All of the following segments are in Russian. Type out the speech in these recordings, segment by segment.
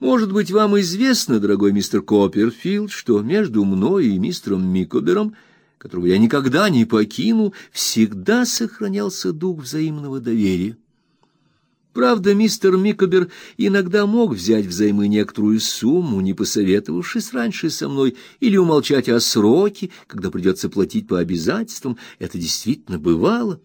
Может быть, вам известно, дорогой мистер Копперфилд, что между мной и мистером Микобером, которого я никогда не покину, всегда сохранялся дух взаимного доверия. Правда, мистер Микобер иногда мог взять взаймы некоторую сумму, не посоветовавшись раньше со мной, или умолчать о сроке, когда придется платить по обязательствам. Это действительно бывало.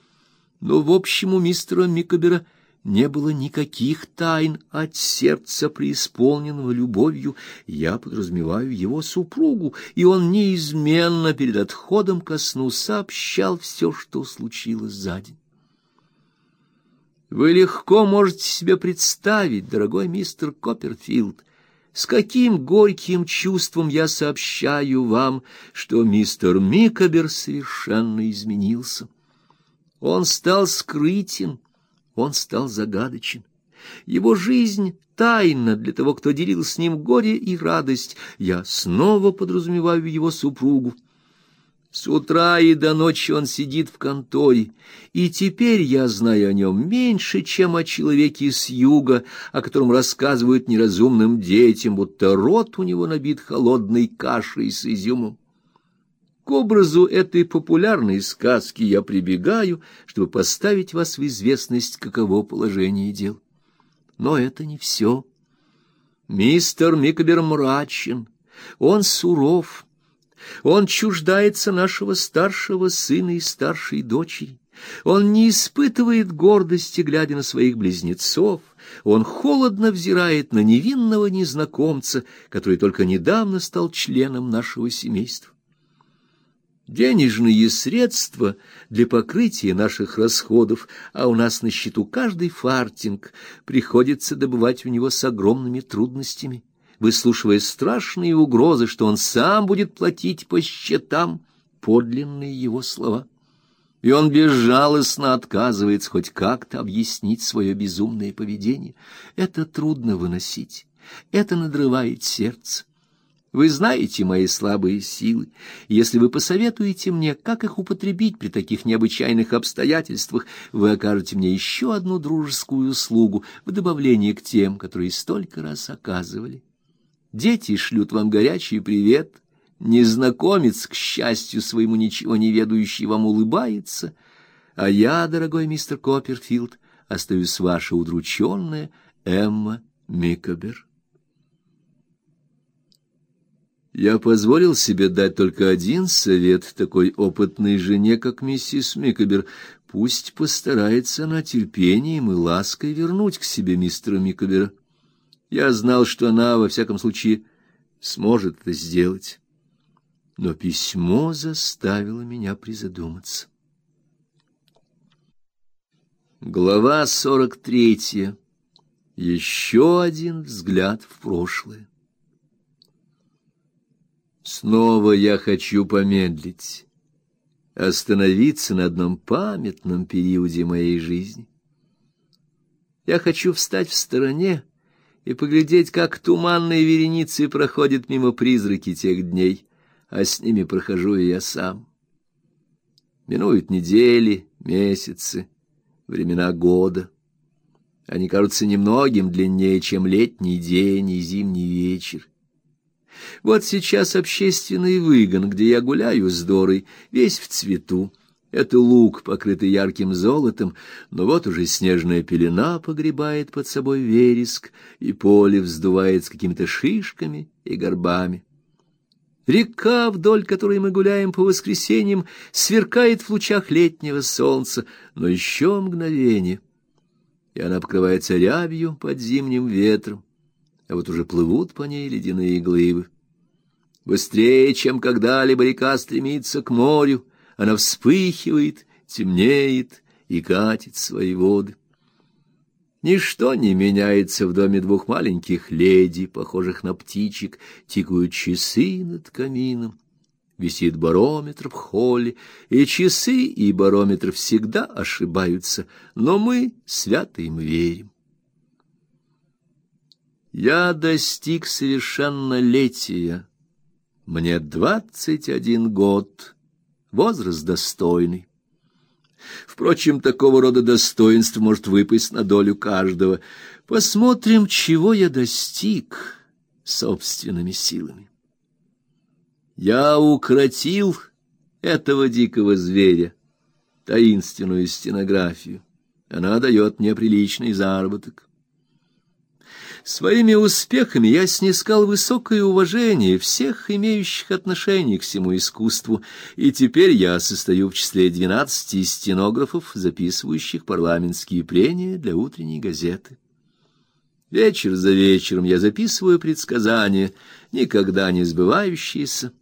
Но, в общем, у мистера Микобера не было никаких тайн от сердца преисполненного любовью. Я подразумеваю его супругу, и он неизменно перед отходом ко сну сообщал все, что случилось за день. Вы легко можете себе представить, дорогой мистер Копперфилд, с каким горьким чувством я сообщаю вам, что мистер Микобер совершенно изменился. Он стал скрытен, он стал загадочен. Его жизнь тайна для того, кто делил с ним горе и радость. Я снова подразумеваю его супругу. С утра и до ночи он сидит в конторе, и теперь я знаю о нем меньше, чем о человеке с юга, о котором рассказывают неразумным детям, будто рот у него набит холодной кашей с изюмом. К образу этой популярной сказки я прибегаю, чтобы поставить вас в известность, каково положение дел. Но это не все. Мистер Микобер мрачен, он суров, он чуждается нашего старшего сына и старшей дочери. Он не испытывает гордости, глядя на своих близнецов. Он холодно взирает на невинного незнакомца, который только недавно стал членом нашего семейства. Денежные средства для покрытия наших расходов, а у нас на счету каждый фартинг, приходится добывать у него с огромными трудностями выслушивая страшные угрозы, что он сам будет платить по счетам подлинные его слова. И он безжалостно отказывается хоть как-то объяснить свое безумное поведение. Это трудно выносить, это надрывает сердце. Вы знаете мои слабые силы. Если вы посоветуете мне, как их употребить при таких необычайных обстоятельствах, вы окажете мне еще одну дружескую услугу в добавление к тем, которые столько раз оказывали. Дети шлют вам горячий привет. Незнакомец, к счастью своему ничего не ведающий, вам улыбается. А я, дорогой мистер Копперфилд, остаюсь ваша удрученная Эмма Микобер. Я позволил себе дать только один совет такой опытной жене, как миссис Микобер. Пусть постарается она терпением и лаской вернуть к себе мистера Микобера. Я знал, что она, во всяком случае, сможет это сделать. Но письмо заставило меня призадуматься. Глава сорок третья. Еще один взгляд в прошлое. Снова я хочу помедлить, остановиться на одном памятном периоде моей жизни. Я хочу встать в стороне и поглядеть, как туманные вереницы проходят мимо призраки тех дней, а с ними прохожу и я сам. Минуют недели, месяцы, времена года. Они кажутся немногим длиннее, чем летний день и зимний вечер. Вот сейчас общественный выгон, где я гуляю с Дорой, весь в цвету. Это луг, покрытый ярким золотом, но вот уже снежная пелена погребает под собой вереск, и поле вздувает с какими-то шишками и горбами. Река, вдоль которой мы гуляем по воскресеньям, сверкает в лучах летнего солнца, но еще мгновение, и она покрывается рябью под зимним ветром, а вот уже плывут по ней ледяные глыбы. Быстрее, чем когда-либо река стремится к морю, она вспыхивает, темнеет и катит свои воды. Ничто не меняется в доме двух маленьких леди, похожих на птичек, тикают часы над камином. Висит барометр в холле, и часы и барометр всегда ошибаются, но мы свято им верим. Я достиг совершеннолетия. Мне двадцать один год возраст достойный. Впрочем, такого рода достоинство может выпасть на долю каждого. Посмотрим, чего я достиг собственными силами. Я укротил этого дикого зверя, таинственную стенографию. Она дает мне приличный заработок. Своими успехами я снискал высокое уважение всех имеющих отношение к всему искусству, и теперь я состою в числе двенадцати стенографов, записывающих парламентские прения для утренней газеты. Вечер за вечером я записываю предсказания, никогда не сбывающиеся,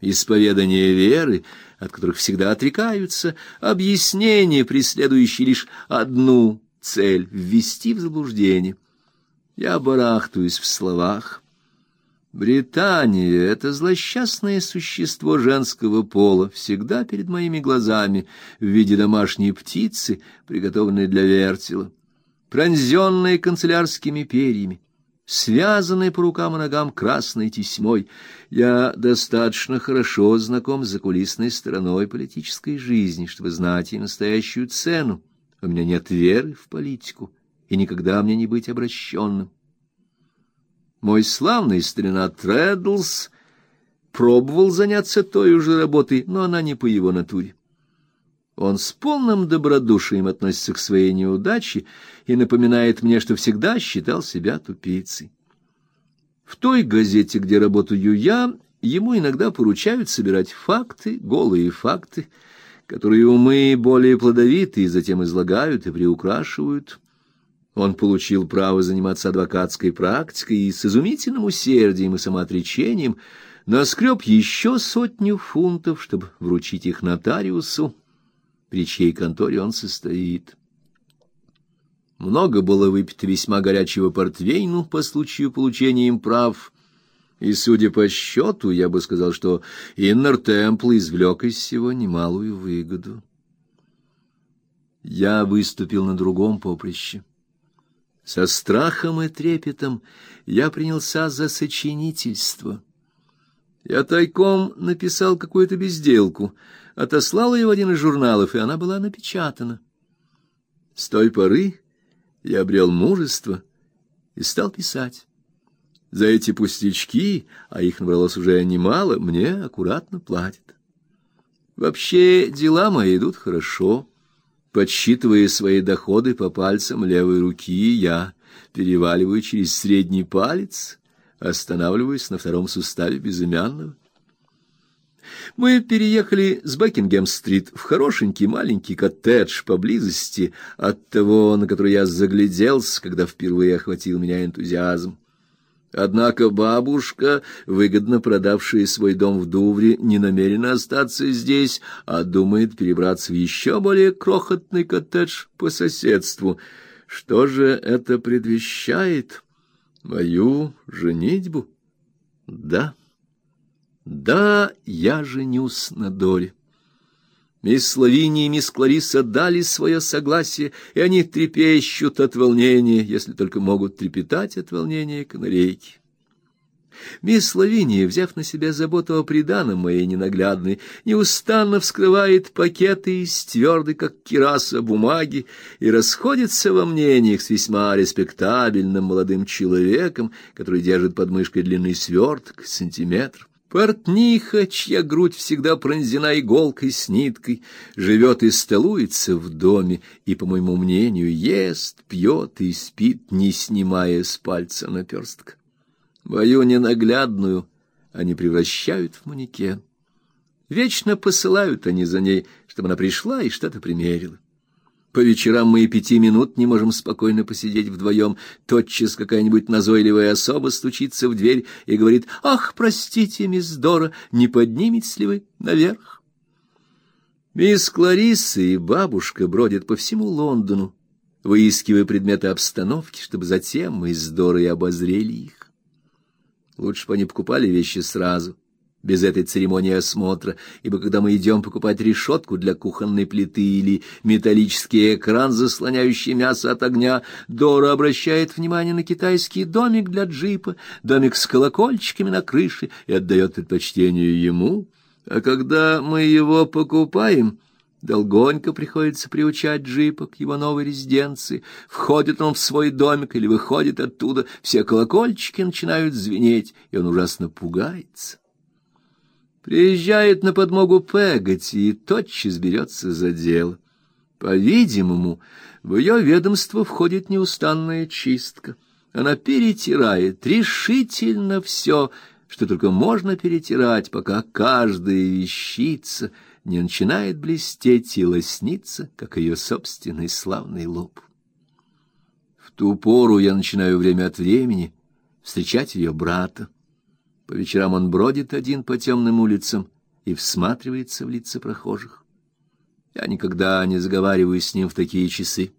исповедания веры, от которых всегда отрекаются, объяснения, преследующие лишь одну цель — ввести в заблуждение — я барахтаюсь в словах. Британия — это злосчастное существо женского пола, всегда перед моими глазами в виде домашней птицы, приготовленной для вертела, пронзенной канцелярскими перьями, связанной по рукам и ногам красной тесьмой. Я достаточно хорошо знаком с закулисной стороной политической жизни, чтобы знать ей настоящую цену. У меня нет веры в политику и никогда мне не быть обращенным. Мой славный старина Трэддлс пробовал заняться той же работой, но она не по его натуре. Он с полным добродушием относится к своей неудаче и напоминает мне, что всегда считал себя тупицей. В той газете, где работаю я, ему иногда поручают собирать факты, голые факты, которые умы более плодовитые затем излагают и приукрашивают. Он получил право заниматься адвокатской практикой и с изумительным усердием и самоотречением наскреб еще сотню фунтов, чтобы вручить их нотариусу, при чьей конторе он состоит. Много было выпито весьма горячего портвейну по случаю получения им прав, и, судя по счету, я бы сказал, что Иннер Темпл извлек из всего немалую выгоду. Я выступил на другом поприще. Со страхом и трепетом я принялся за сочинительство. Я тайком написал какую-то безделку, отослал ее в один из журналов, и она была напечатана. С той поры я обрел мужество и стал писать. За эти пустячки, а их набралось уже немало, мне аккуратно платят. Вообще дела мои идут хорошо. Подсчитывая свои доходы по пальцам левой руки, я переваливаю через средний палец, останавливаясь на втором суставе безымянного. Мы переехали с Бекингем-стрит в хорошенький маленький коттедж поблизости от того, на который я загляделся, когда впервые охватил меня энтузиазм. Однако бабушка, выгодно продавшая свой дом в Дувре, не намерена остаться здесь, а думает перебраться в еще более крохотный коттедж по соседству. Что же это предвещает? Мою женитьбу? Да. Да, я женюсь на Доре. Мисс Лавиния и мисс Клариса дали свое согласие, и они трепещут от волнения, если только могут трепетать от волнения канарейки. Мисс Лавиния, взяв на себя заботу о приданом моей ненаглядной, неустанно вскрывает пакеты из твердой, как кираса, бумаги и расходится во мнениях с весьма респектабельным молодым человеком, который держит под мышкой длинный сверток, сантиметр. Портниха, чья грудь всегда пронзена иголкой с ниткой, живет и столуется в доме и, по моему мнению, ест, пьет и спит, не снимая с пальца наперстка. Мою ненаглядную они превращают в манекен. Вечно посылают они за ней, чтобы она пришла и что-то примерила. По вечерам мы и пяти минут не можем спокойно посидеть вдвоем. Тотчас какая-нибудь назойливая особа стучится в дверь и говорит, «Ах, простите, мисс Дора, не подниметесь ли вы наверх?» Мисс Кларисса и бабушка бродят по всему Лондону, выискивая предметы обстановки, чтобы затем мы с Дорой обозрели их. Лучше бы они покупали вещи сразу, без этой церемонии осмотра, ибо когда мы идем покупать решетку для кухонной плиты или металлический экран, заслоняющий мясо от огня, Дора обращает внимание на китайский домик для джипа, домик с колокольчиками на крыше и отдает предпочтение ему. А когда мы его покупаем, Долгонько приходится приучать джипа к его новой резиденции. Входит он в свой домик или выходит оттуда, все колокольчики начинают звенеть, и он ужасно пугается. Приезжает на подмогу Пегати и тотчас берется за дело. По-видимому, в ее ведомство входит неустанная чистка. Она перетирает решительно все, что только можно перетирать, пока каждая вещица — не начинает блестеть и лосниться, как ее собственный славный лоб. В ту пору я начинаю время от времени встречать ее брата. По вечерам он бродит один по темным улицам и всматривается в лица прохожих. Я никогда не заговариваю с ним в такие часы.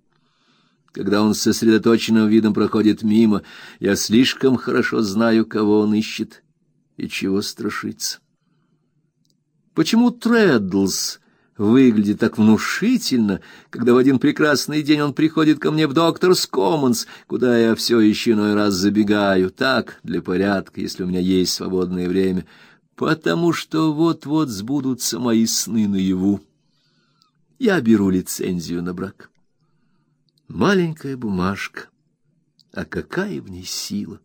Когда он с сосредоточенным видом проходит мимо, я слишком хорошо знаю, кого он ищет и чего страшится. Почему Треддлс выглядит так внушительно, когда в один прекрасный день он приходит ко мне в Докторс Коммонс, куда я все еще иной раз забегаю, так, для порядка, если у меня есть свободное время, потому что вот-вот сбудутся мои сны наяву. Я беру лицензию на брак. Маленькая бумажка, а какая в ней сила!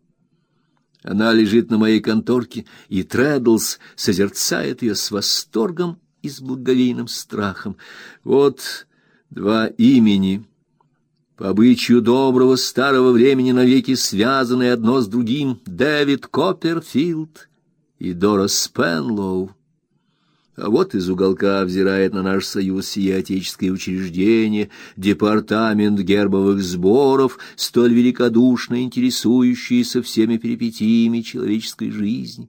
Она лежит на моей конторке, и Трэддлс созерцает ее с восторгом и с благовейным страхом. Вот два имени, по обычаю доброго старого времени навеки связанные одно с другим, Дэвид Копперфилд и Дора Спенлоу. А вот из уголка взирает на наш союз сие отеческое учреждение, департамент гербовых сборов, столь великодушно интересующийся всеми перипетиями человеческой жизни.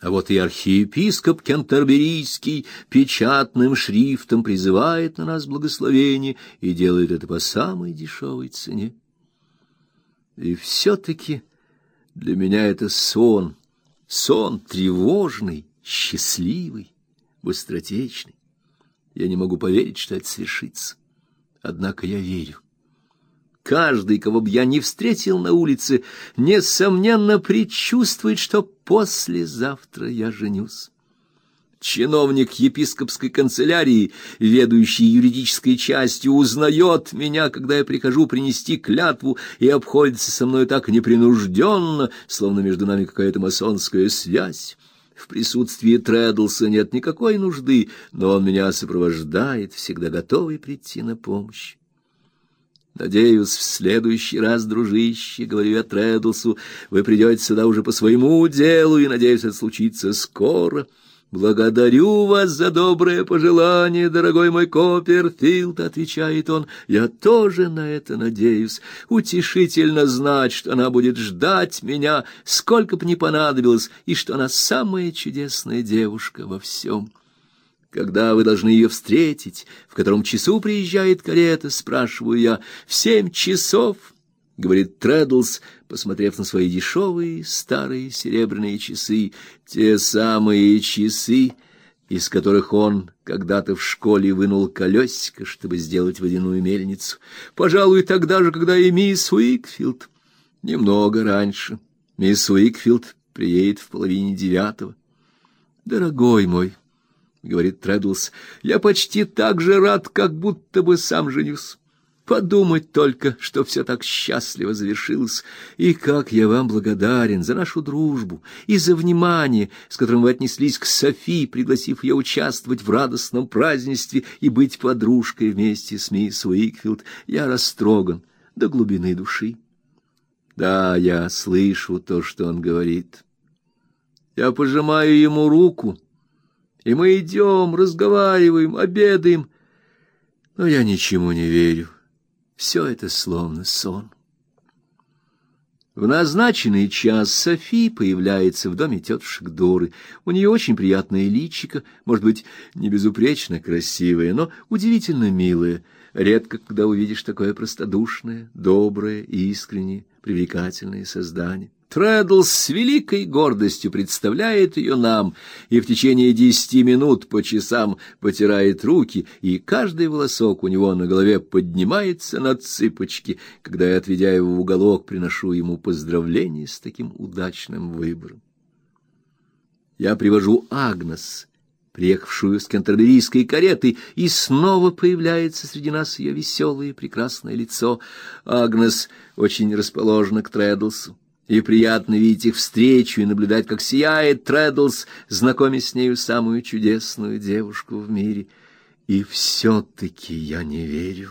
А вот и архиепископ Кентерберийский печатным шрифтом призывает на нас благословение и делает это по самой дешевой цене. И все-таки для меня это сон, сон тревожный, счастливый, быстротечный. Я не могу поверить, что это свершится. Однако я верю. Каждый, кого бы я не встретил на улице, несомненно предчувствует, что послезавтра я женюсь. Чиновник епископской канцелярии, ведущий юридической частью, узнает меня, когда я прихожу принести клятву, и обходится со мной так непринужденно, словно между нами какая-то масонская связь. В присутствии Трэддлса нет никакой нужды, но он меня сопровождает, всегда готовый прийти на помощь. Надеюсь, в следующий раз, дружище, говорю я Трэддлсу, вы придете сюда уже по своему делу, и надеюсь, это случится скоро. Благодарю вас за доброе пожелание, дорогой мой Копперфилд, отвечает он. Я тоже на это надеюсь. Утешительно знать, что она будет ждать меня, сколько бы ни понадобилось, и что она самая чудесная девушка во всем. Когда вы должны ее встретить? В котором часу приезжает карета, спрашиваю я. В семь часов. — говорит Трэддлс, посмотрев на свои дешевые старые серебряные часы, те самые часы, из которых он когда-то в школе вынул колесико, чтобы сделать водяную мельницу. Пожалуй, тогда же, когда и мисс Уикфилд. Немного раньше. Мисс Уикфилд приедет в половине девятого. «Дорогой мой», — говорит Трэддлс, — «я почти так же рад, как будто бы сам женюсь». Подумать только, что все так счастливо завершилось, и как я вам благодарен за нашу дружбу и за внимание, с которым вы отнеслись к Софи, пригласив ее участвовать в радостном празднестве и быть подружкой вместе с мисс Уикфилд. Я растроган до глубины души. Да, я слышу то, что он говорит. Я пожимаю ему руку, и мы идем, разговариваем, обедаем, но я ничему не верю. Все это словно сон. В назначенный час Софи появляется в доме тетушек Доры. У нее очень приятное личико, может быть, не безупречно красивое, но удивительно милое. Редко когда увидишь такое простодушное, доброе, искреннее, привлекательное создание. Трэддлс с великой гордостью представляет ее нам и в течение десяти минут по часам потирает руки, и каждый волосок у него на голове поднимается на цыпочки, когда я, отведя его в уголок, приношу ему поздравления с таким удачным выбором. Я привожу Агнес приехавшую с кантерберийской кареты, и снова появляется среди нас ее веселое и прекрасное лицо. Агнес очень расположена к Трэддлсу. И приятно видеть их встречу и наблюдать, как сияет Трэддлс, знакомясь с нею самую чудесную девушку в мире. И все-таки я не верю.